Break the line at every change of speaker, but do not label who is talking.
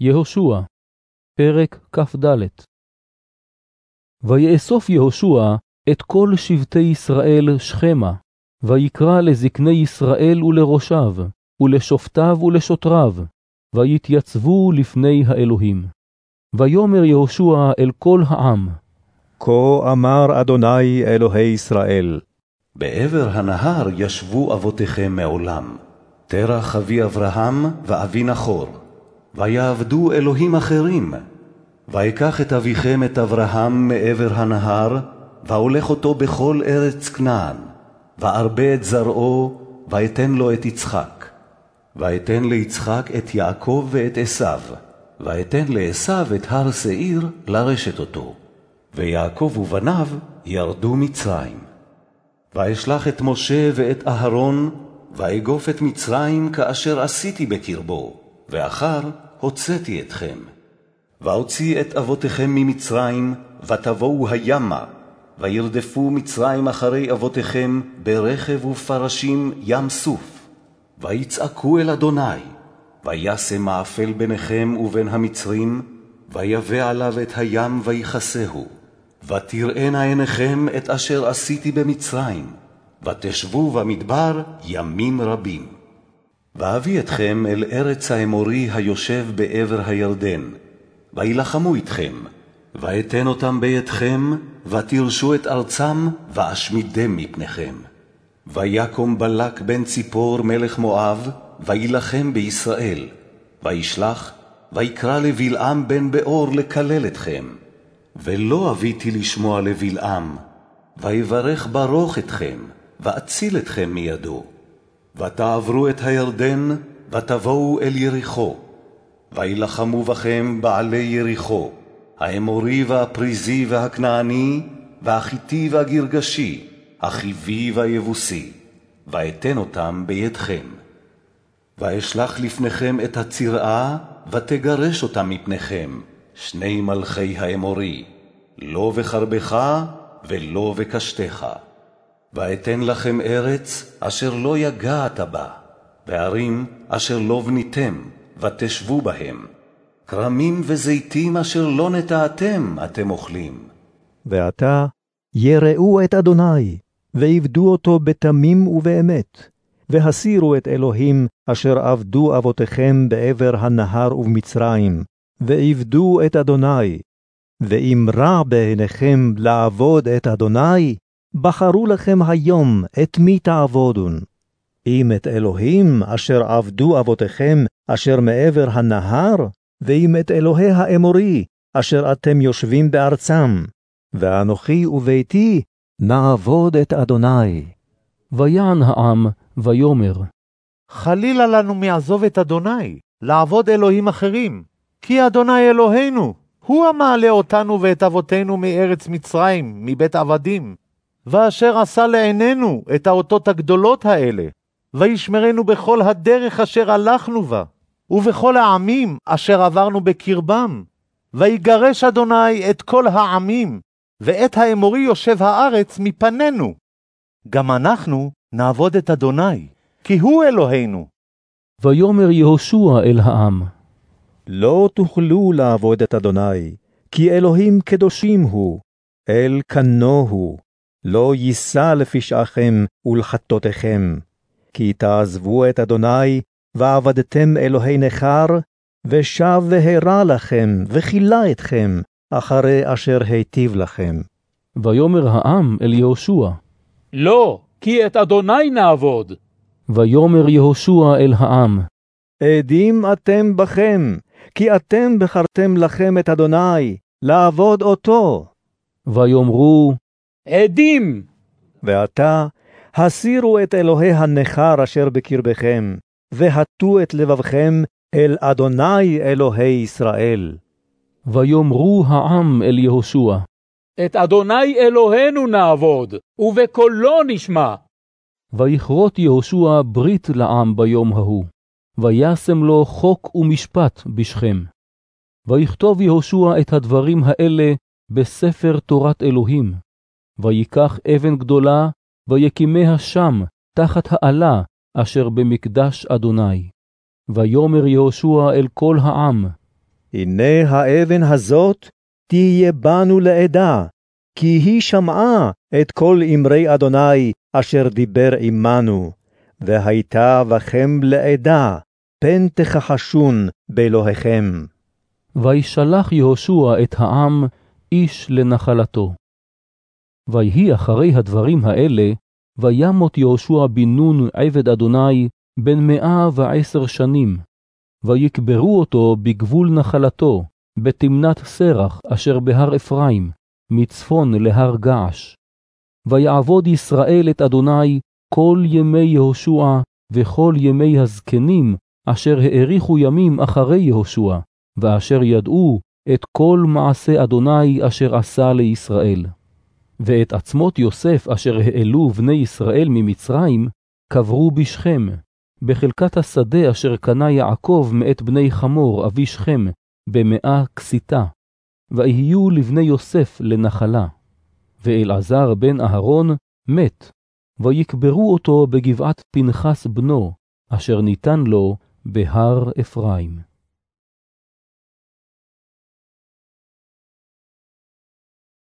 יהושע, פרק כ"ד ויאסוף יהושע את כל שבטי ישראל שכמה, ויקרא לזקני ישראל ולראשיו, ולשופטיו ולשוטריו, ויתייצבו לפני האלוהים. ויאמר יהושע אל כל העם,
כה אמר אדוני אלוהי ישראל,
בעבר הנהר ישבו אבותיכם מעולם, תרח אבי אברהם ואבי נחור, ויעבדו אלוהים אחרים. ויקח את אביכם את אברהם מעבר הנהר, והולך אותו בכל ארץ כנען, וארבה את זרעו, ואתן לו את יצחק. ואתן ליצחק את יעקב ואת עשיו, ואתן לעשיו את הר שעיר לרשת אותו. ויעקב ובניו ירדו מצרים. ואשלח את משה ואת אהרון, ואגוף את מצרים כאשר עשיתי בקרבו, ואחר הוצאתי אתכם. ואוציא את אבותיכם ממצרים, ותבואו הימה, וירדפו מצרים אחרי אבותיכם ברכב ופרשים ים סוף. ויצעקו אל אדוני, וישם מאפל ביניכם ובין המצרים, ויבא עליו את הים ויכסהו. ותראינה עיניכם את אשר עשיתי במצרים, ותשבו במדבר ימים רבים. ואביא אתכם אל ארץ האמורי היושב בעבר הירדן, וילחמו אתכם, ואתן אותם בידכם, ותירשו את ארצם, ואשמידם מפניכם. ויקום בלק בן ציפור מלך מואב, וילחם בישראל, וישלח, ויקרא לבלעם בן באור לקלל אתכם. ולא אביתי לשמוע לבלעם, ויברך ברוך אתכם, ואציל אתכם מידו. ותעברו את הירדן, ותבואו אל יריחו. וילחמו בכם בעלי יריחו, האמורי והפריזי והכנעני, והחיתי והגרגשי, החיבי והיבוסי, ואתן אותם בידכם. ואשלח לפניכם את הצירעה, ותגרש אותם מפניכם, שני מלכי האמורי, לא בחרבך ולא בקשתך. ואתן לכם ארץ אשר לא יגעת בה, וערים אשר לא בניתם, ותשבו בהם. כרמים וזיתים אשר לא נטעתם אתם אוכלים.
ועתה יראו את אדוני, ועבדו אותו בתמים ובאמת, והסירו את אלוהים אשר עבדו אבותיכם בעבר הנהר ובמצרים, ועבדו את אדוני. ואם רע בעיניכם לעבוד את אדוני, בחרו לכם היום את מי תעבודון. אם את אלוהים אשר עבדו אבותיכם אשר מעבר הנהר, ואם את אלוהי האמורי אשר אתם יושבים בארצם, ואנוכי וביתי נעבוד את אדוני.
ויען העם, ויאמר,
חלילה לנו מעזוב את אדוני, לעבוד אלוהים אחרים, כי אדוני אלוהינו, הוא המעלה אותנו ואת אבותינו מארץ מצרים, מבית עבדים, ואשר עשה לעינינו את האותות הגדולות האלה, וישמרנו בכל הדרך אשר הלכנו בה, ובכל העמים אשר עברנו בקרבם. ויגרש אדוני את כל העמים, ואת האמורי יושב הארץ מפנינו. גם אנחנו נעבוד את אדוני, כי הוא אלוהינו.
ויאמר יהושע אל העם,
לא תוכלו לעבוד את אדוני, כי אלוהים קדושים הוא, אל קנו הוא, לא יישא לפשעכם ולחטאותיכם. כי תעזבו את אדוני, ועבדתם אלוהי נכר, ושב והרע לכם, וכילה אתכם, אחרי אשר היטיב לכם.
ויאמר העם אל יהושע,
לא, כי את אדוני נעבוד.
ויאמר יהושע אל העם,
עדים אתם בכם, כי אתם בחרתם לכם את אדוני, לעבוד אותו.
ויאמרו,
עדים.
ועתה, הסירו את אלוהי הנכר אשר בקרבכם, והטו את לבבכם אל אדוני אלוהי ישראל.
ויאמרו העם אל יהושע,
את אדוני אלוהינו נעבוד, ובקולו נשמע.
ויכרות יהושע ברית לעם ביום ההוא, וישם לו חוק ומשפט בשכם. ויכתוב יהושע את הדברים האלה בספר תורת אלוהים, ויקח אבן גדולה, ויקימיה שם, תחת האלה, אשר במקדש אדוני. ויאמר יהושע אל כל העם,
הנה האבן הזאת תהיה בנו לעדה, כי היא שמעה את כל אמרי אדוני אשר דיבר עמנו, והייתה בכם לעדה, פן תכחשון באלוהיכם.
וישלח יהושע את העם איש לנחלתו. ויהי אחרי הדברים האלה, וימות יהושע בן נון עבד אדוני בן מאה ועשר שנים, ויקברו אותו בגבול נחלתו, בתמנת סרח אשר בהר אפרים, מצפון להר געש. ויעבוד ישראל את אדוני כל ימי יהושע וכל ימי הזקנים, אשר האריכו ימים אחרי יהושע, ואשר ידעו את כל מעשה אדוני אשר עשה לישראל. ואת עצמות יוסף אשר העלו בני ישראל ממצרים, קברו בשכם, בחלקת השדה אשר קנה יעקב מאת בני חמור אבי שכם, במאה כסיתה, ויהיו לבני יוסף לנחלה. ואלעזר בן אהרון מת, ויקברו אותו בגבעת פנחס בנו, אשר ניתן לו בהר אפרים.